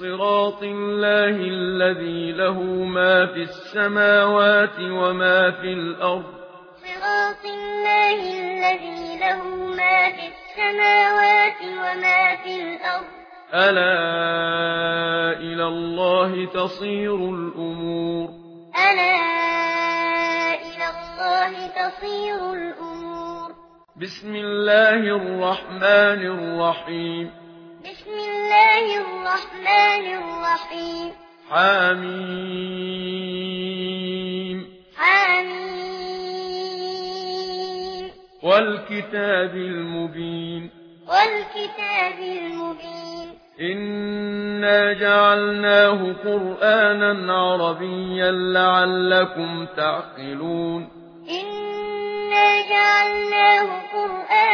صراط الله الذي له ما في السماوات وما في الأرض. صراط الله الذي له ما في السماوات وما في الأرض. ألا إلى الله تصير الأمور. ألا إلى الله تصير الأمور. بسم الله الرحمن الرحيم. بسم الله الرحمن الرحيم. حميم حميم. والكتاب المبين. والكتاب المبين. إنا جعلناه قرآنا عربيا لعلكم تعقلون. إنا جعلناه قرآنا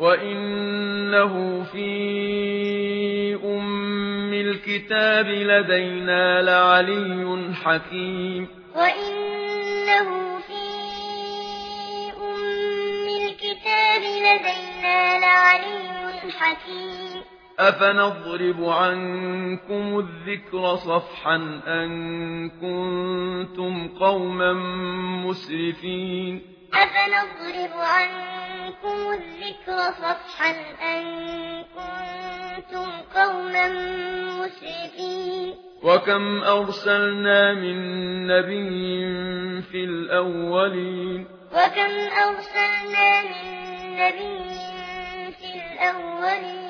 وَإِنَّهُ فِي أُمِّ الْكِتَابِ لَدَيْنَا لَعَلِيٌّ حَكِيمٌ وَإِنَّهُ فِي أُمِّ الْكِتَابِ لَدَيْنَا لَعَلِيٌّ حَكِيمٌ أفنضرب عنكم الذكر صفحا أن كنتم قوما مسرفين أفنضرب عنكم الذكر صفحا أن كنتم قوما مسرفين وكم أرسلنا من نبي في الأولين وكم أرسلنا من نبي في الأولين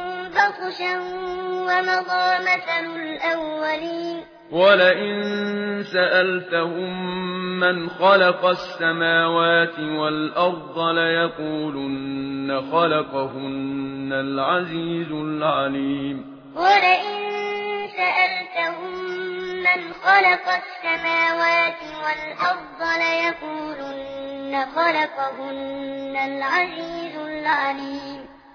بطشا ومضى مثل الأولين ولئن سألتهم من خلق السماوات والأرض ليقولن خلقهن العزيز العليم ولئن سألتهم من خلق السماوات والأرض ليقولن خلقهن العزيز العليم